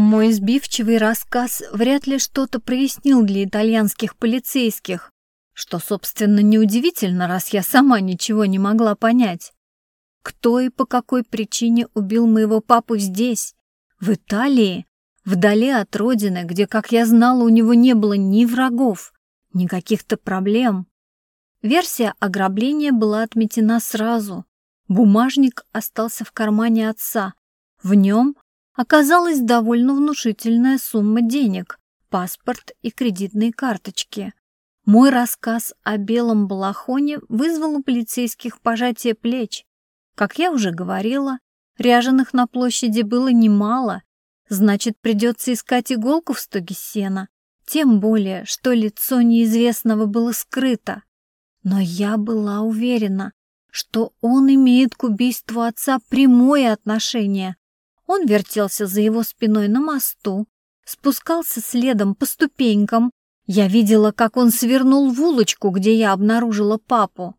Мой сбивчивый рассказ вряд ли что-то прояснил для итальянских полицейских, что, собственно, неудивительно, раз я сама ничего не могла понять. Кто и по какой причине убил моего папу здесь, в Италии, вдали от родины, где, как я знала, у него не было ни врагов, ни каких-то проблем. Версия ограбления была отметена сразу. Бумажник остался в кармане отца. В нем оказалась довольно внушительная сумма денег, паспорт и кредитные карточки. Мой рассказ о белом балахоне вызвал у полицейских пожатие плеч. Как я уже говорила, ряженых на площади было немало, значит, придется искать иголку в стоге сена, тем более, что лицо неизвестного было скрыто. Но я была уверена, что он имеет к убийству отца прямое отношение. Он вертелся за его спиной на мосту, спускался следом по ступенькам. Я видела, как он свернул в улочку, где я обнаружила папу.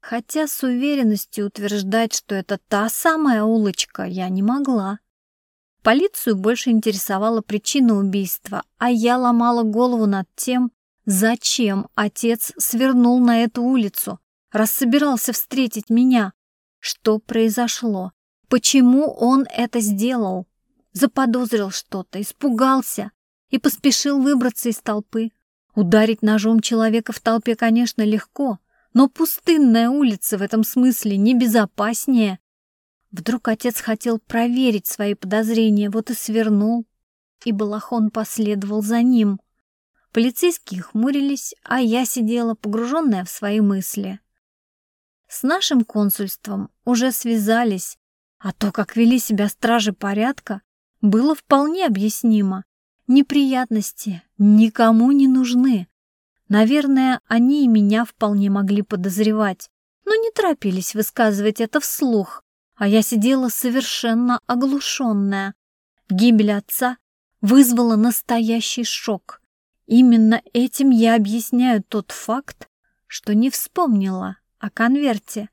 Хотя с уверенностью утверждать, что это та самая улочка, я не могла. Полицию больше интересовала причина убийства, а я ломала голову над тем, Зачем отец свернул на эту улицу, раз собирался встретить меня? Что произошло? Почему он это сделал? Заподозрил что-то, испугался и поспешил выбраться из толпы. Ударить ножом человека в толпе, конечно, легко, но пустынная улица в этом смысле небезопаснее. Вдруг отец хотел проверить свои подозрения, вот и свернул, и Балахон последовал за ним. Полицейские хмурились, а я сидела, погруженная в свои мысли. С нашим консульством уже связались, а то, как вели себя стражи порядка, было вполне объяснимо. Неприятности никому не нужны. Наверное, они и меня вполне могли подозревать, но не торопились высказывать это вслух, а я сидела совершенно оглушенная. Гибель отца вызвала настоящий шок. Именно этим я объясняю тот факт, что не вспомнила о конверте.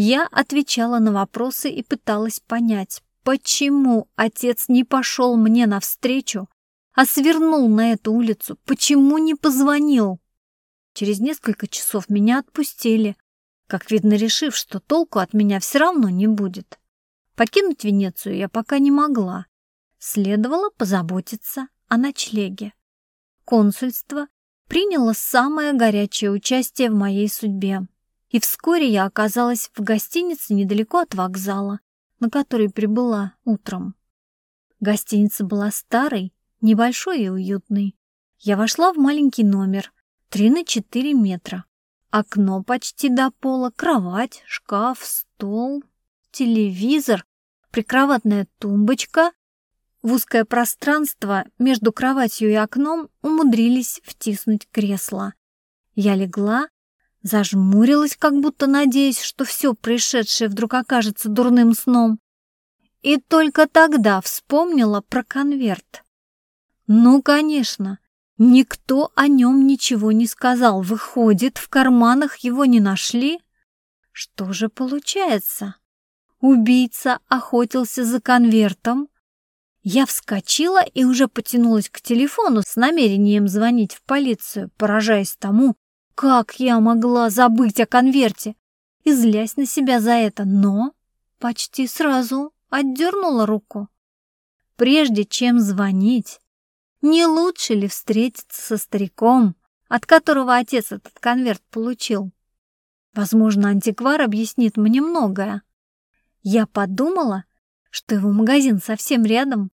Я отвечала на вопросы и пыталась понять, почему отец не пошел мне навстречу, а свернул на эту улицу, почему не позвонил. Через несколько часов меня отпустили, как видно, решив, что толку от меня все равно не будет. Покинуть Венецию я пока не могла. Следовало позаботиться о ночлеге консульство приняло самое горячее участие в моей судьбе. И вскоре я оказалась в гостинице недалеко от вокзала, на который прибыла утром. Гостиница была старой, небольшой и уютной. Я вошла в маленький номер, 3 на 4 метра. Окно почти до пола, кровать, шкаф, стол, телевизор, прикроватная тумбочка в узкое пространство между кроватью и окном умудрились втиснуть кресло. Я легла, зажмурилась, как будто надеясь, что все происшедшее вдруг окажется дурным сном. И только тогда вспомнила про конверт. Ну, конечно, никто о нем ничего не сказал. Выходит, в карманах его не нашли? Что же получается? Убийца охотился за конвертом, я вскочила и уже потянулась к телефону с намерением звонить в полицию, поражаясь тому, как я могла забыть о конверте и злясь на себя за это, но почти сразу отдернула руку. Прежде чем звонить, не лучше ли встретиться со стариком, от которого отец этот конверт получил? Возможно, антиквар объяснит мне многое. Я подумала, что его магазин совсем рядом,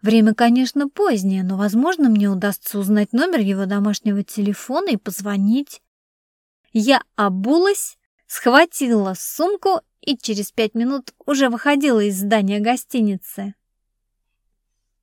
Время, конечно, позднее, но, возможно, мне удастся узнать номер его домашнего телефона и позвонить. Я обулась, схватила сумку и через пять минут уже выходила из здания гостиницы.